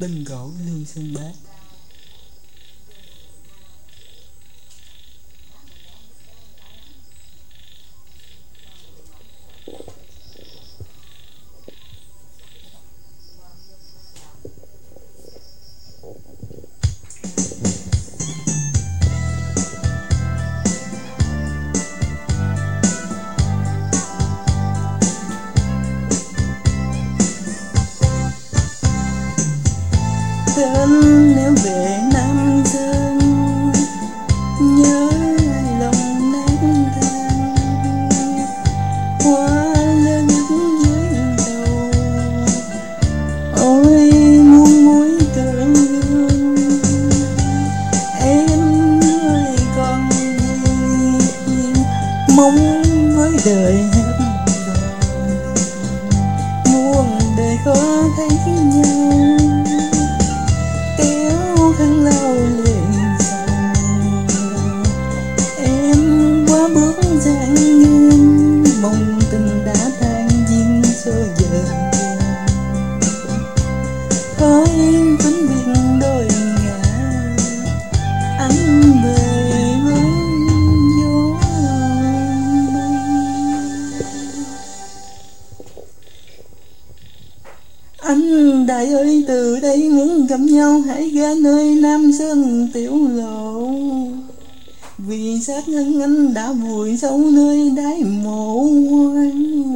bên gỗ lương sơn bá the new hãy ra nơi nam sơn tiểu lộ. Vì xác thân anh đã vùi sâu nơi đáy mộ hoang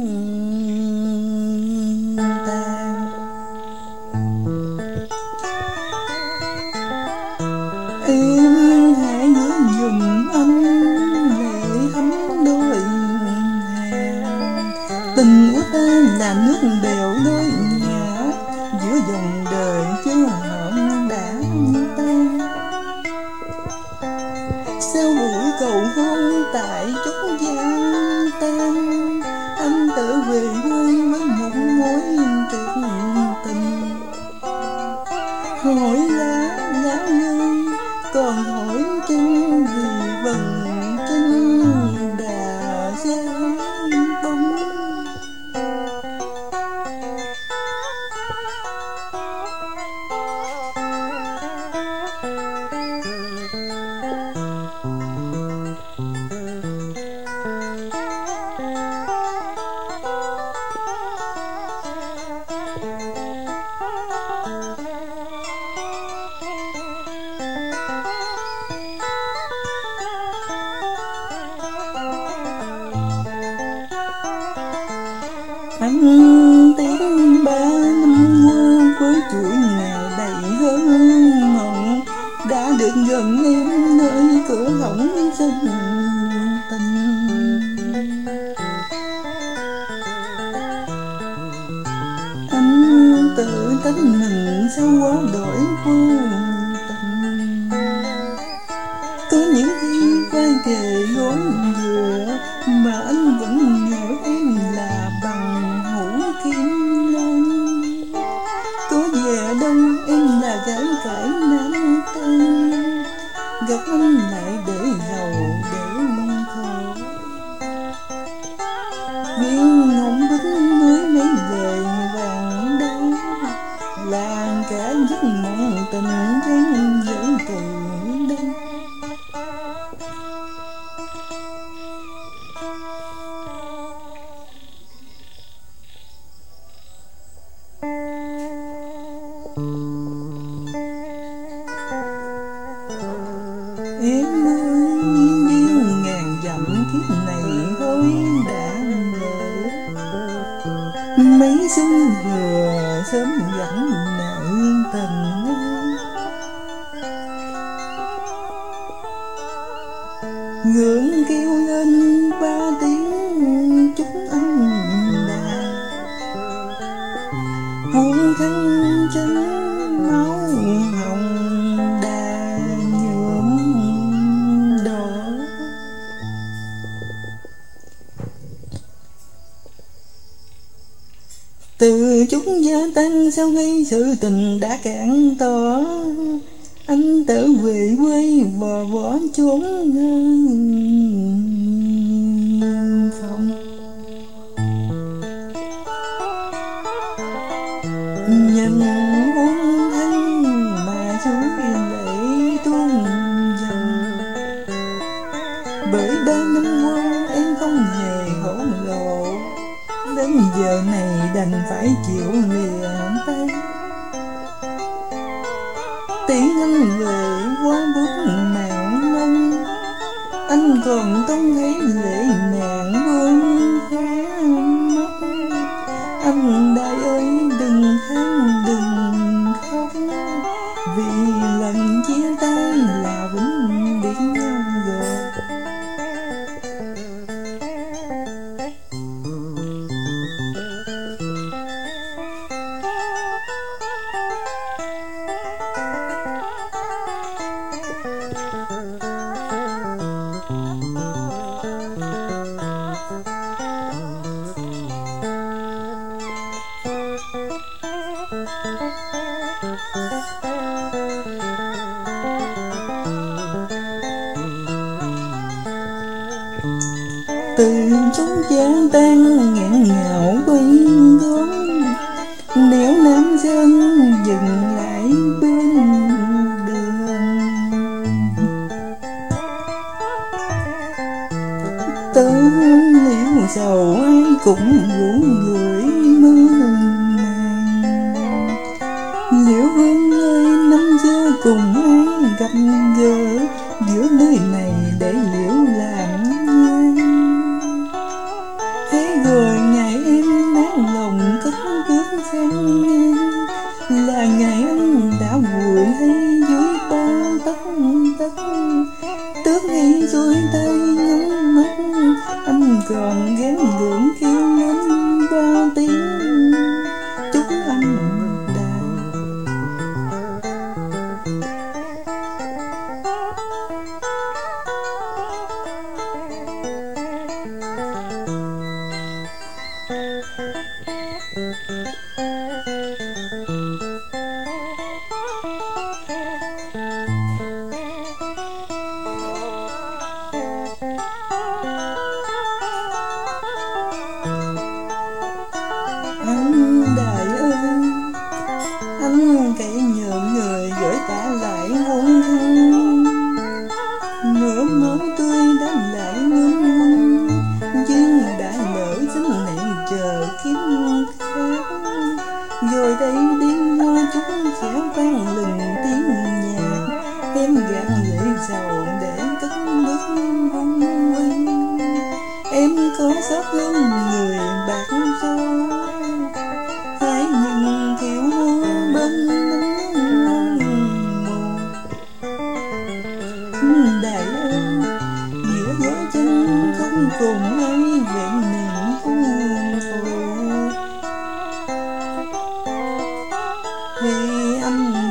em hãy nhớ dùm anh lệ ấm đôi hàng tình của ta là nước đều đôi sao mũi cầu hôn tại chốn gian tan? Anh tự về quê với một mối tuyệt tình. Hỏi lá lá ngơi, còn hỏi chân vì vần chân đà. anh tiếng ba năm qua với chuỗi nghèo đầy hơn mộng đã được gần em nơi cửa hỏng chân tình. Anh tự tính mình sao quá đổi vô tình. Có những khi quay về gối tình duyên dưỡng cùng đông Em ơi, nhiên ngàn dặm kiếp này hối đã lỡ. Mấy xuân vừa sớm dẫn nàng tình ngưỡng kêu lên ba tiếng chúc anh đà hôn thân chân máu hồng đà nhuộm đỏ từ chúng gia tăng sau khi sự tình đã cạn tỏ anh tự về quay và bỏ trốn phòng. Nhằm muốn thân mà xuống lại tuôn dần. Bởi ba năm qua em không hề hỗn lộ. Đến giờ này đành phải chịu liền tay tiếng anh về qua bước mạng lông anh còn tông thấy lễ từ chúng chán tan ngạn ngào quay gốm nếu nam dân dừng lại bên đường. Tớ liễu giàu ai cũng rủ người mơ màng. Liễu hương ơi, năm xưa cùng ai gặp gỡ, giữa nơi này để liễu làm anh rồi đây đêm hoa chúng sẽ vang lừng tiếng nhạc. Em gạt lệ giàu để cất bước rung quanh. Em có sắp lưng người Yum.